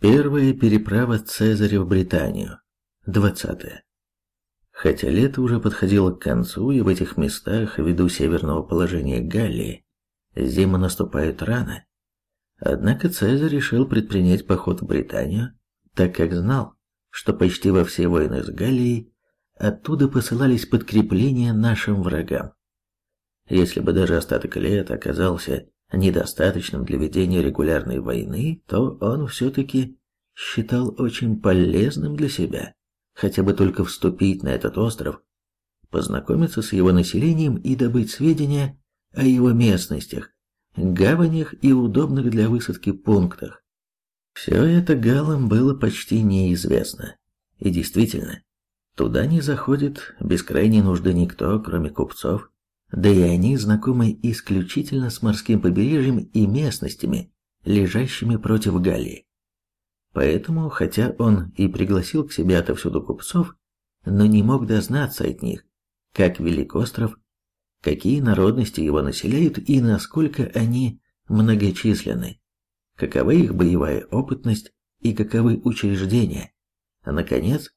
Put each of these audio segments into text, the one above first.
Первая переправа Цезаря в Британию. 20. Хотя лето уже подходило к концу, и в этих местах, ввиду северного положения Галлии, зимы наступают рано, однако Цезарь решил предпринять поход в Британию, так как знал, что почти во все войны с Галлией оттуда посылались подкрепления нашим врагам. Если бы даже остаток лета оказался недостаточным для ведения регулярной войны, то он все-таки считал очень полезным для себя хотя бы только вступить на этот остров, познакомиться с его населением и добыть сведения о его местностях, гаванях и удобных для высадки пунктах. Все это галам было почти неизвестно. И действительно, туда не заходит без крайней нужды никто, кроме купцов, да и они знакомы исключительно с морским побережьем и местностями, лежащими против Галлии. Поэтому, хотя он и пригласил к себе отовсюду купцов, но не мог дознаться от них, как велик остров, какие народности его населяют и насколько они многочисленны, какова их боевая опытность и каковы учреждения, а, наконец,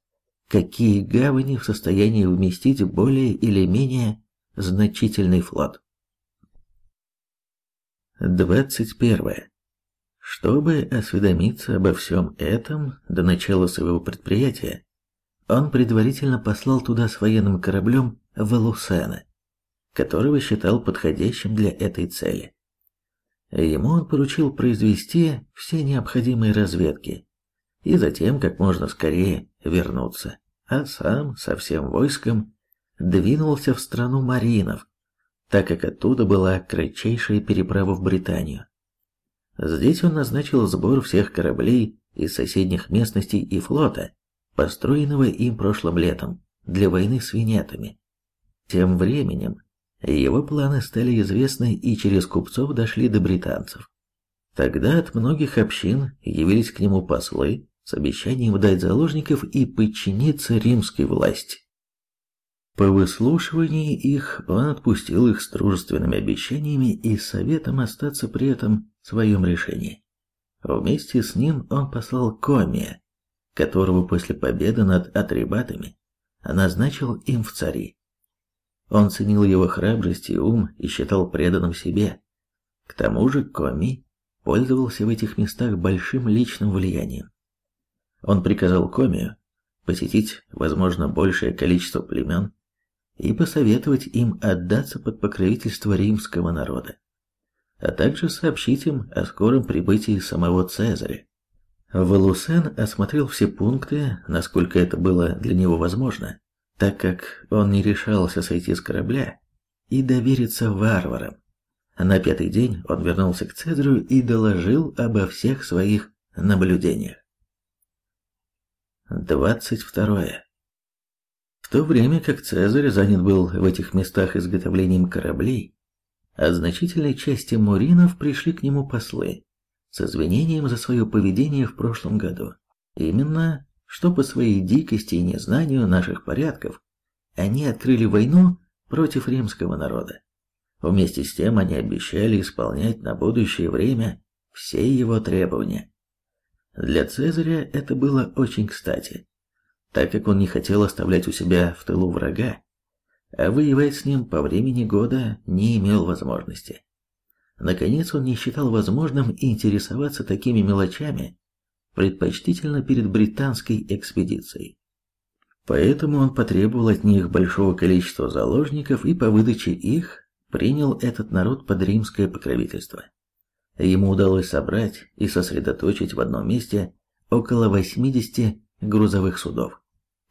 какие гавани в состоянии вместить более или менее значительный флот. 21. Чтобы осведомиться обо всем этом до начала своего предприятия, он предварительно послал туда с военным кораблем Валусена, которого считал подходящим для этой цели. Ему он поручил произвести все необходимые разведки и затем как можно скорее вернуться, а сам со всем войском двинулся в страну Маринов, так как оттуда была кратчайшая переправа в Британию. Здесь он назначил сбор всех кораблей из соседних местностей и флота, построенного им прошлым летом, для войны с венетами. Тем временем его планы стали известны и через купцов дошли до британцев. Тогда от многих общин явились к нему послы с обещанием дать заложников и подчиниться римской власти. По выслушивании их он отпустил их с дружественными обещаниями и советом остаться при этом своем решении. Вместе с ним он послал Комия, которого после победы над атрибатами назначил им в цари. Он ценил его храбрость и ум и считал преданным себе. К тому же Коми пользовался в этих местах большим личным влиянием. Он приказал Комию посетить, возможно, большее количество племен и посоветовать им отдаться под покровительство римского народа, а также сообщить им о скором прибытии самого Цезаря. Валусен осмотрел все пункты, насколько это было для него возможно, так как он не решался сойти с корабля и довериться варварам. На пятый день он вернулся к Цезарю и доложил обо всех своих наблюдениях. Двадцать второе то время как Цезарь занят был в этих местах изготовлением кораблей, от значительной части муринов пришли к нему послы с извинением за свое поведение в прошлом году. Именно, что по своей дикости и незнанию наших порядков они открыли войну против римского народа. Вместе с тем они обещали исполнять на будущее время все его требования. Для Цезаря это было очень кстати, так как он не хотел оставлять у себя в тылу врага, а воевать с ним по времени года не имел возможности. Наконец он не считал возможным интересоваться такими мелочами, предпочтительно перед британской экспедицией. Поэтому он потребовал от них большого количества заложников и по выдаче их принял этот народ под римское покровительство. Ему удалось собрать и сосредоточить в одном месте около 80 грузовых судов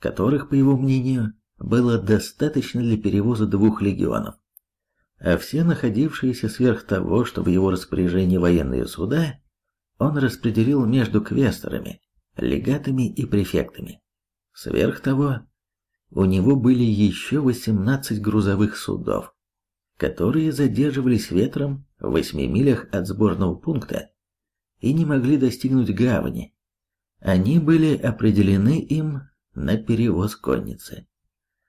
которых, по его мнению, было достаточно для перевоза двух легионов. А все находившиеся сверх того, что в его распоряжении военные суда, он распределил между квесторами, легатами и префектами. Сверх того, у него были еще 18 грузовых судов, которые задерживались ветром в 8 милях от сборного пункта и не могли достигнуть гавани. Они были определены им на перевоз конницы.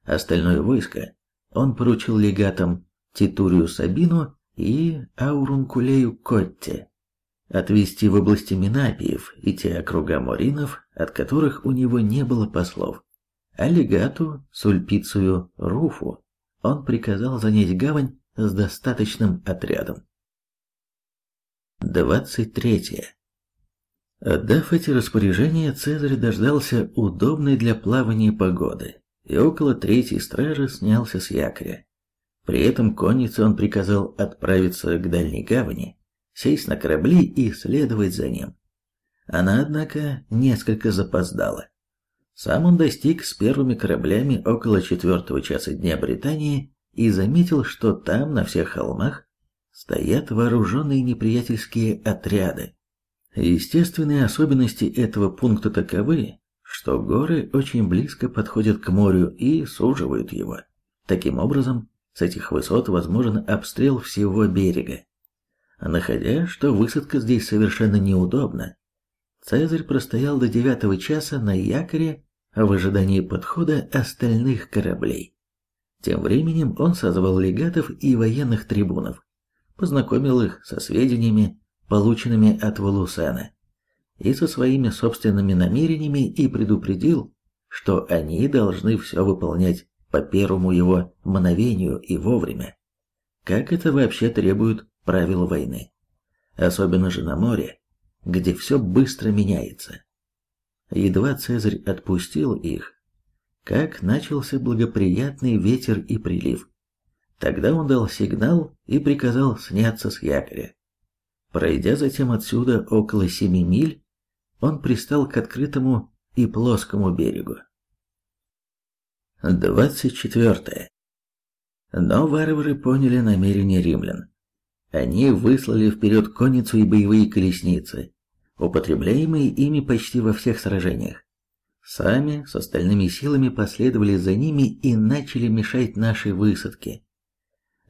Остальное войско он поручил легатам Титурию Сабину и Аурункулею Котте. отвести в области Минапиев и те округа Моринов, от которых у него не было послов. А легату Сульпицию Руфу он приказал занять гавань с достаточным отрядом. 23. Отдав эти распоряжения, Цезарь дождался удобной для плавания погоды и около третьей стражи снялся с якоря. При этом коннице он приказал отправиться к дальней гавани, сесть на корабли и следовать за ним. Она, однако, несколько запоздала. Сам он достиг с первыми кораблями около четвертого часа дня Британии и заметил, что там, на всех холмах, стоят вооруженные неприятельские отряды. Естественные особенности этого пункта таковы, что горы очень близко подходят к морю и суживают его. Таким образом, с этих высот возможен обстрел всего берега. Находя, что высадка здесь совершенно неудобна, Цезарь простоял до девятого часа на якоре в ожидании подхода остальных кораблей. Тем временем он созвал легатов и военных трибунов, познакомил их со сведениями, полученными от Валусена, и со своими собственными намерениями и предупредил, что они должны все выполнять по первому его мановению и вовремя, как это вообще требуют правила войны. Особенно же на море, где все быстро меняется. Едва Цезарь отпустил их, как начался благоприятный ветер и прилив. Тогда он дал сигнал и приказал сняться с якоря. Пройдя затем отсюда около семи миль, он пристал к открытому и плоскому берегу. 24. Но варвары поняли намерения римлян. Они выслали вперед конницу и боевые колесницы, употребляемые ими почти во всех сражениях. Сами с остальными силами последовали за ними и начали мешать нашей высадке.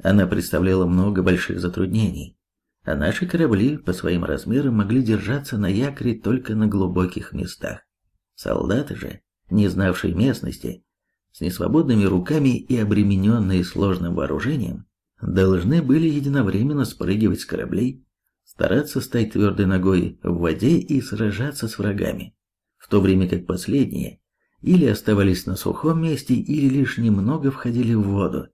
Она представляла много больших затруднений, а наши корабли по своим размерам могли держаться на якоре только на глубоких местах. Солдаты же, не знавшие местности, с несвободными руками и обремененные сложным вооружением, должны были единовременно спрыгивать с кораблей, стараться стать твердой ногой в воде и сражаться с врагами, в то время как последние или оставались на сухом месте, или лишь немного входили в воду,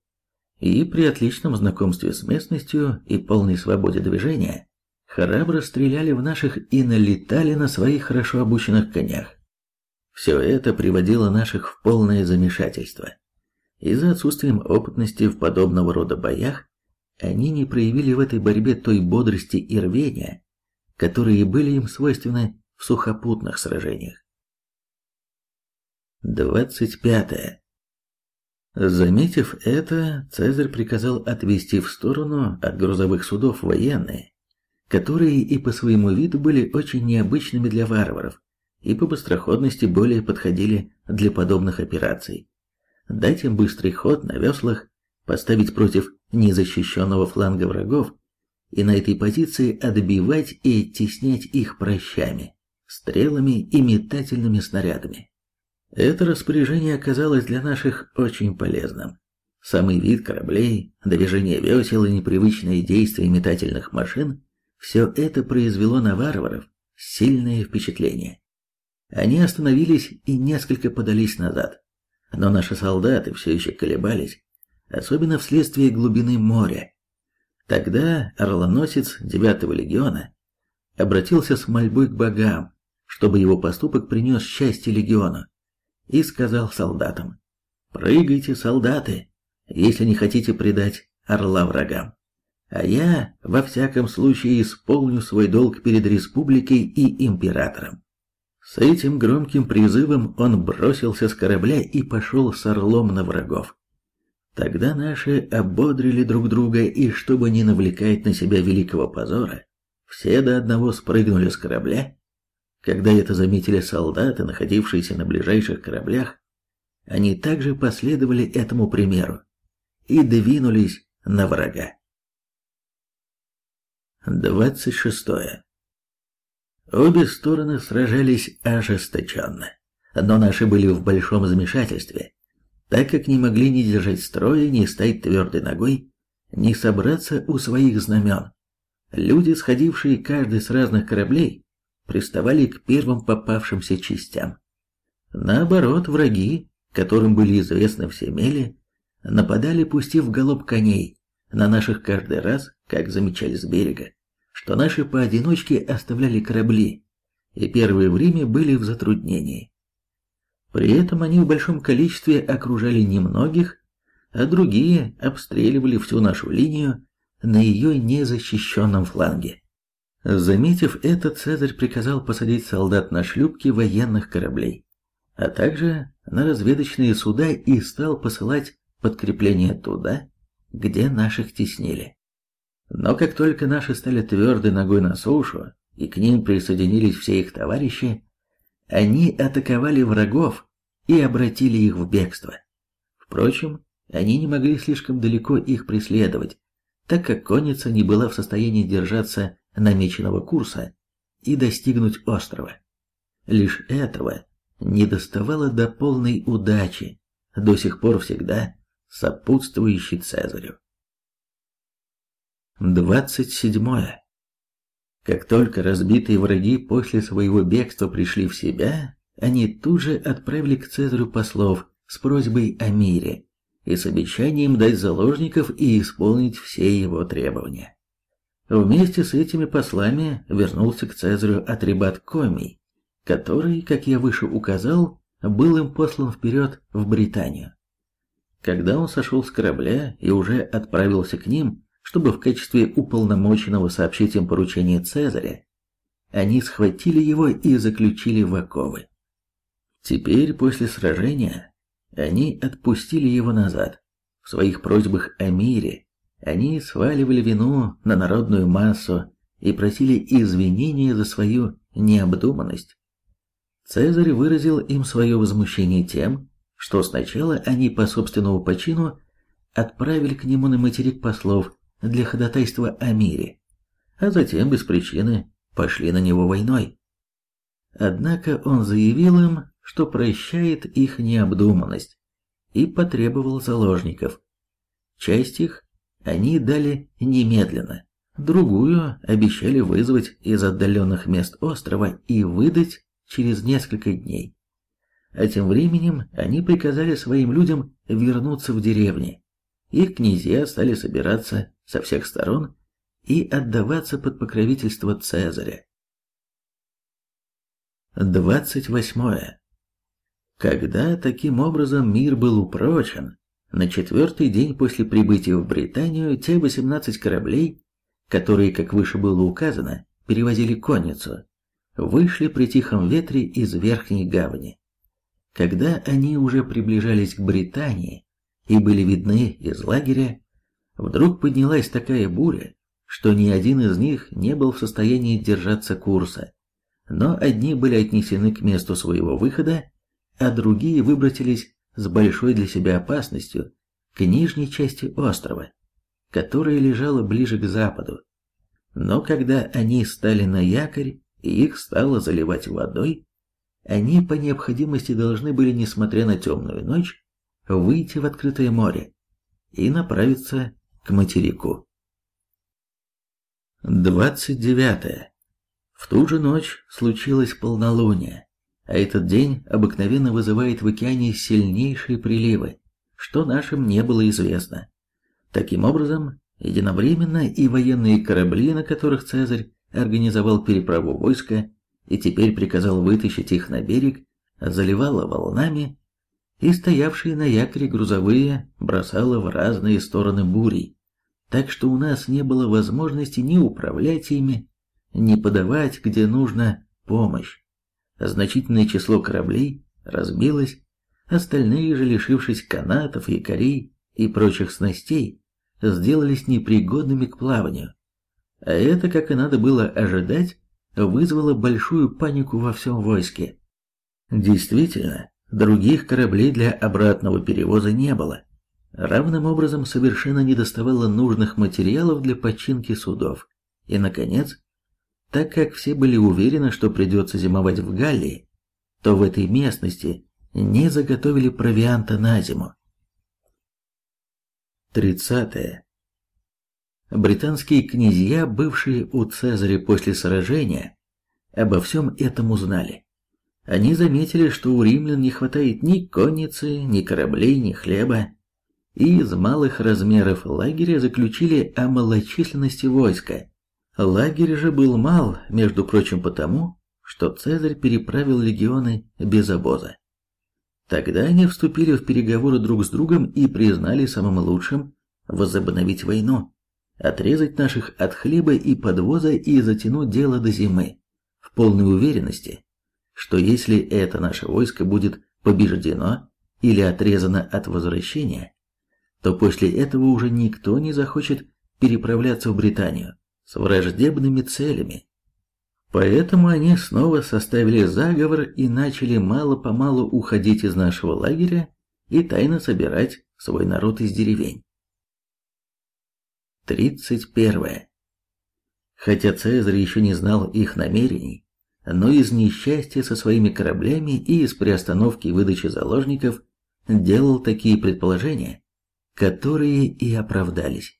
и при отличном знакомстве с местностью и полной свободе движения храбро стреляли в наших и налетали на своих хорошо обученных конях. Все это приводило наших в полное замешательство. Из-за отсутствия опытности в подобного рода боях, они не проявили в этой борьбе той бодрости и рвения, которые были им свойственны в сухопутных сражениях. 25. Заметив это, Цезарь приказал отвести в сторону от грузовых судов военные, которые и по своему виду были очень необычными для варваров, и по быстроходности более подходили для подобных операций дать им быстрый ход на веслах, поставить против незащищенного фланга врагов и на этой позиции отбивать и теснять их прощами, стрелами и метательными снарядами. Это распоряжение оказалось для наших очень полезным. Самый вид кораблей, движение весел и непривычные действия метательных машин – все это произвело на варваров сильное впечатление. Они остановились и несколько подались назад. Но наши солдаты все еще колебались, особенно вследствие глубины моря. Тогда орлоносец 9-го легиона обратился с мольбой к богам, чтобы его поступок принес счастье легиону, и сказал солдатам, «Прыгайте, солдаты, если не хотите предать орла врагам. А я, во всяком случае, исполню свой долг перед республикой и императором». С этим громким призывом он бросился с корабля и пошел с орлом на врагов. Тогда наши ободрили друг друга, и чтобы не навлекать на себя великого позора, все до одного спрыгнули с корабля. Когда это заметили солдаты, находившиеся на ближайших кораблях, они также последовали этому примеру и двинулись на врага. 26. Обе стороны сражались ожесточенно, но наши были в большом замешательстве, так как не могли ни держать строя, ни стоять твердой ногой, ни собраться у своих знамен. люди, сходившие каждый с разных кораблей, приставали к первым попавшимся частям. Наоборот, враги, которым были известны все мели, нападали, пустив галоп коней, на наших каждый раз, как замечали с берега, что наши поодиночке оставляли корабли, и первые время были в затруднении. При этом они в большом количестве окружали немногих, а другие обстреливали всю нашу линию на ее незащищенном фланге. Заметив это, Цезарь приказал посадить солдат на шлюпки военных кораблей, а также на разведочные суда и стал посылать подкрепления туда, где наших теснили. Но как только наши стали твердой ногой на сушу, и к ним присоединились все их товарищи, они атаковали врагов и обратили их в бегство. Впрочем, они не могли слишком далеко их преследовать, так как конница не была в состоянии держаться намеченного курса и достигнуть острова. Лишь этого не доставало до полной удачи, до сих пор всегда сопутствующей Цезарю. 27. Как только разбитые враги после своего бегства пришли в себя, они тут же отправили к Цезарю послов с просьбой о мире и с обещанием дать заложников и исполнить все его требования. Вместе с этими послами вернулся к Цезарю Атрибат Комий, который, как я выше указал, был им послан вперед в Британию. Когда он сошел с корабля и уже отправился к ним, чтобы в качестве уполномоченного сообщить им поручение Цезаря, они схватили его и заключили в оковы. Теперь, после сражения, они отпустили его назад. В своих просьбах о мире они сваливали вину на народную массу и просили извинения за свою необдуманность. Цезарь выразил им свое возмущение тем, что сначала они по собственному почину отправили к нему на материк послов для ходатайства о мире, а затем без причины пошли на него войной. Однако он заявил им, что прощает их необдуманность и потребовал заложников. Часть их они дали немедленно, другую обещали вызвать из отдаленных мест острова и выдать через несколько дней. А тем временем они приказали своим людям вернуться в деревни. Их князья стали собираться со всех сторон и отдаваться под покровительство Цезаря. 28. Когда таким образом мир был упрочен, на четвертый день после прибытия в Британию те 18 кораблей, которые, как выше было указано, перевозили конницу, вышли при тихом ветре из верхней гавани. Когда они уже приближались к Британии и были видны из лагеря, вдруг поднялась такая буря, что ни один из них не был в состоянии держаться курса, но одни были отнесены к месту своего выхода, а другие выбросились с большой для себя опасностью к нижней части острова, которая лежала ближе к западу. Но когда они стали на якорь и их стало заливать водой, они по необходимости должны были, несмотря на темную ночь, выйти в открытое море и направиться к материку. 29. В ту же ночь случилось полнолуние, а этот день обыкновенно вызывает в океане сильнейшие приливы, что нашим не было известно. Таким образом, единовременно и военные корабли, на которых Цезарь организовал переправу войска, и теперь приказал вытащить их на берег, заливало волнами, и стоявшие на якоре грузовые бросало в разные стороны бурей, так что у нас не было возможности ни управлять ими, ни подавать, где нужно, помощь. Значительное число кораблей разбилось, остальные же, лишившись канатов, якорей и прочих снастей, сделались непригодными к плаванию. А это, как и надо было ожидать, вызвало большую панику во всем войске. Действительно, других кораблей для обратного перевоза не было. Равным образом совершенно недоставало нужных материалов для починки судов. И, наконец, так как все были уверены, что придется зимовать в Галлии, то в этой местности не заготовили провианта на зиму. 30. британские князья, бывшие у Цезаря после сражения, обо всем этом узнали. Они заметили, что у римлян не хватает ни конницы, ни кораблей, ни хлеба, и из малых размеров лагеря заключили о малочисленности войска. Лагерь же был мал, между прочим, потому, что Цезарь переправил легионы без обоза. Тогда они вступили в переговоры друг с другом и признали самым лучшим возобновить войну, отрезать наших от хлеба и подвоза и затянуть дело до зимы, в полной уверенности, что если это наше войско будет побеждено или отрезано от возвращения, то после этого уже никто не захочет переправляться в Британию с враждебными целями Поэтому они снова составили заговор и начали мало-помалу уходить из нашего лагеря и тайно собирать свой народ из деревень. 31. Хотя Цезарь еще не знал их намерений, но из несчастья со своими кораблями и из приостановки выдачи заложников делал такие предположения, которые и оправдались.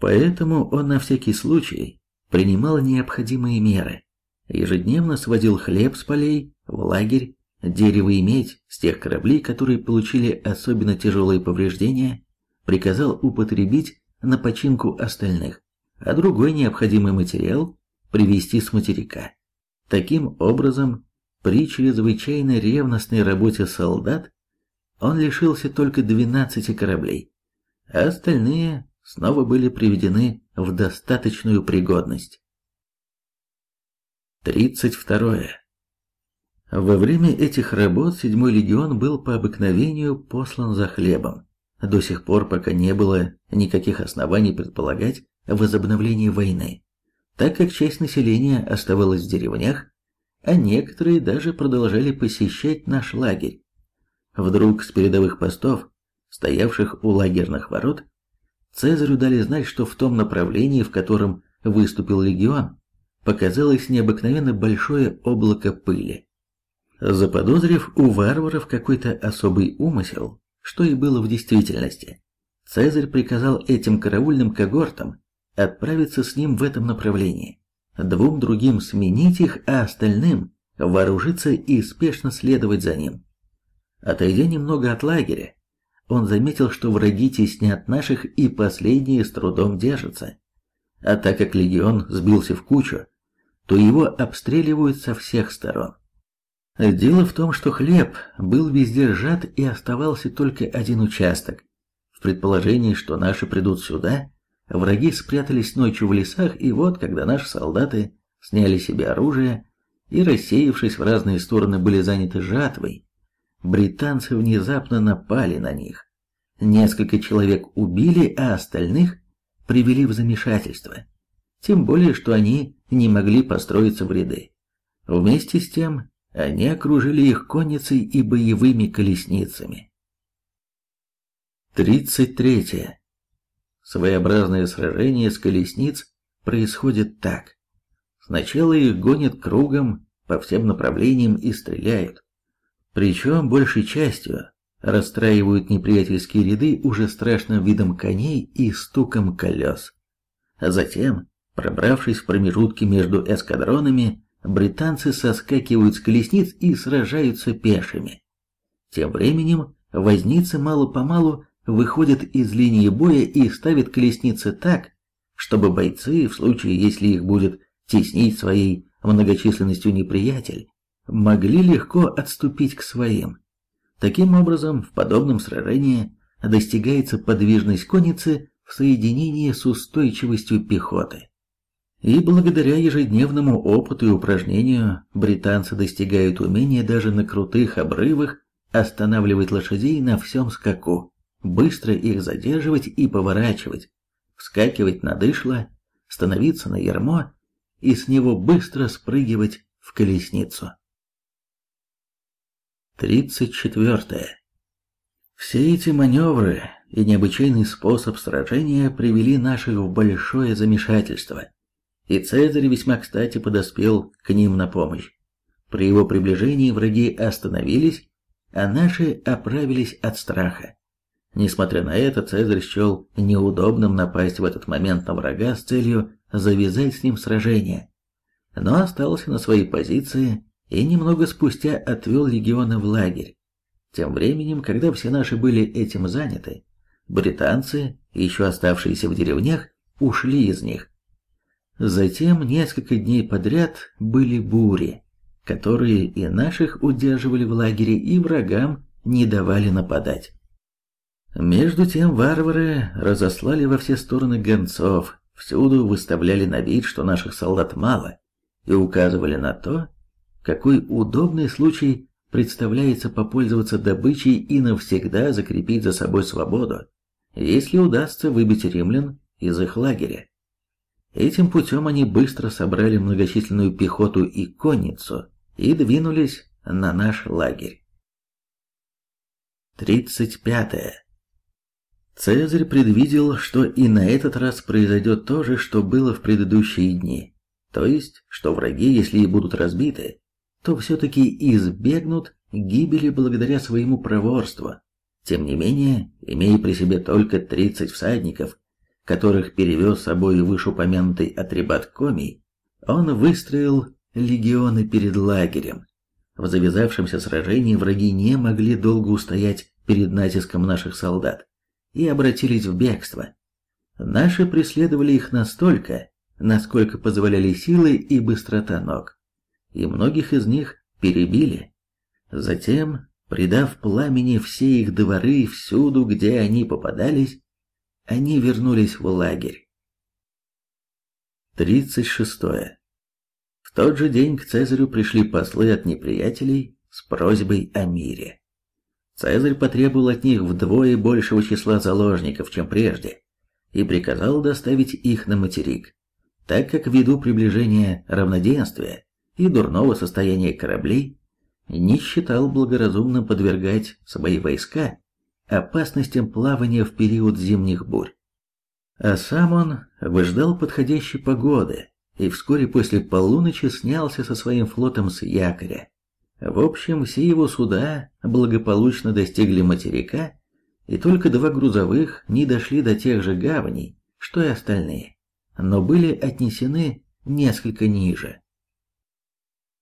Поэтому он на всякий случай принимал необходимые меры ежедневно сводил хлеб с полей в лагерь, дерево и медь с тех кораблей, которые получили особенно тяжелые повреждения, приказал употребить на починку остальных, а другой необходимый материал привезти с материка. Таким образом, при чрезвычайно ревностной работе солдат он лишился только 12 кораблей, а остальные снова были приведены в достаточную пригодность. 32. Во время этих работ седьмой легион был по обыкновению послан за хлебом. До сих пор пока не было никаких оснований предполагать возобновление войны, так как часть населения оставалась в деревнях, а некоторые даже продолжали посещать наш лагерь. Вдруг с передовых постов, стоявших у лагерных ворот, Цезарю дали знать, что в том направлении, в котором выступил легион, показалось необыкновенно большое облако пыли. Заподозрив у варваров какой-то особый умысел, что и было в действительности, Цезарь приказал этим караульным когортам отправиться с ним в этом направлении, двум другим сменить их, а остальным вооружиться и спешно следовать за ним. Отойдя немного от лагеря, он заметил, что враги теснят наших и последние с трудом держатся. А так как легион сбился в кучу, то его обстреливают со всех сторон. Дело в том, что хлеб был везде сжат и оставался только один участок. В предположении, что наши придут сюда, враги спрятались ночью в лесах, и вот, когда наши солдаты сняли себе оружие и, рассеявшись в разные стороны, были заняты жатвой, британцы внезапно напали на них. Несколько человек убили, а остальных привели в замешательство. Тем более, что они не могли построиться в ряды. Вместе с тем, они окружили их конницей и боевыми колесницами. 33. Своеобразное сражение с колесниц происходит так. Сначала их гонят кругом по всем направлениям и стреляют. Причем большей частью расстраивают неприятельские ряды уже страшным видом коней и стуком колес. А затем Пробравшись в промежутки между эскадронами, британцы соскакивают с колесниц и сражаются пешими. Тем временем возницы мало-помалу выходят из линии боя и ставят колесницы так, чтобы бойцы, в случае, если их будет теснить своей многочисленностью неприятель, могли легко отступить к своим. Таким образом, в подобном сражении достигается подвижность конницы в соединении с устойчивостью пехоты. И благодаря ежедневному опыту и упражнению британцы достигают умения даже на крутых обрывах останавливать лошадей на всем скаку, быстро их задерживать и поворачивать, вскакивать на дышло, становиться на ярмо и с него быстро спрыгивать в колесницу. 34. Все эти маневры и необычайный способ сражения привели наших в большое замешательство и Цезарь весьма кстати подоспел к ним на помощь. При его приближении враги остановились, а наши оправились от страха. Несмотря на это, Цезарь счел неудобным напасть в этот момент на врага с целью завязать с ним сражение, но остался на своей позиции и немного спустя отвел легионы в лагерь. Тем временем, когда все наши были этим заняты, британцы, еще оставшиеся в деревнях, ушли из них. Затем несколько дней подряд были бури, которые и наших удерживали в лагере, и врагам не давали нападать. Между тем варвары разослали во все стороны гонцов, всюду выставляли на вид, что наших солдат мало, и указывали на то, какой удобный случай представляется попользоваться добычей и навсегда закрепить за собой свободу, если удастся выбить римлян из их лагеря. Этим путем они быстро собрали многочисленную пехоту и конницу и двинулись на наш лагерь. 35. Цезарь предвидел, что и на этот раз произойдет то же, что было в предыдущие дни. То есть, что враги, если и будут разбиты, то все-таки избегнут гибели благодаря своему проворству. Тем не менее, имея при себе только 30 всадников, которых перевез с собой вышеупомянутый атрибат Комий, он выстроил легионы перед лагерем. В завязавшемся сражении враги не могли долго устоять перед натиском наших солдат и обратились в бегство. Наши преследовали их настолько, насколько позволяли силы и быстрота ног, и многих из них перебили. Затем, придав пламени все их дворы всюду, где они попадались, они вернулись в лагерь. 36. В тот же день к Цезарю пришли послы от неприятелей с просьбой о мире. Цезарь потребовал от них вдвое большего числа заложников, чем прежде, и приказал доставить их на материк, так как ввиду приближения равноденствия и дурного состояния кораблей не считал благоразумным подвергать свои войска опасностям плавания в период зимних бурь. А сам он выждал подходящей погоды и вскоре после полуночи снялся со своим флотом с якоря, в общем, все его суда благополучно достигли материка, и только два грузовых не дошли до тех же гаваней, что и остальные, но были отнесены несколько ниже.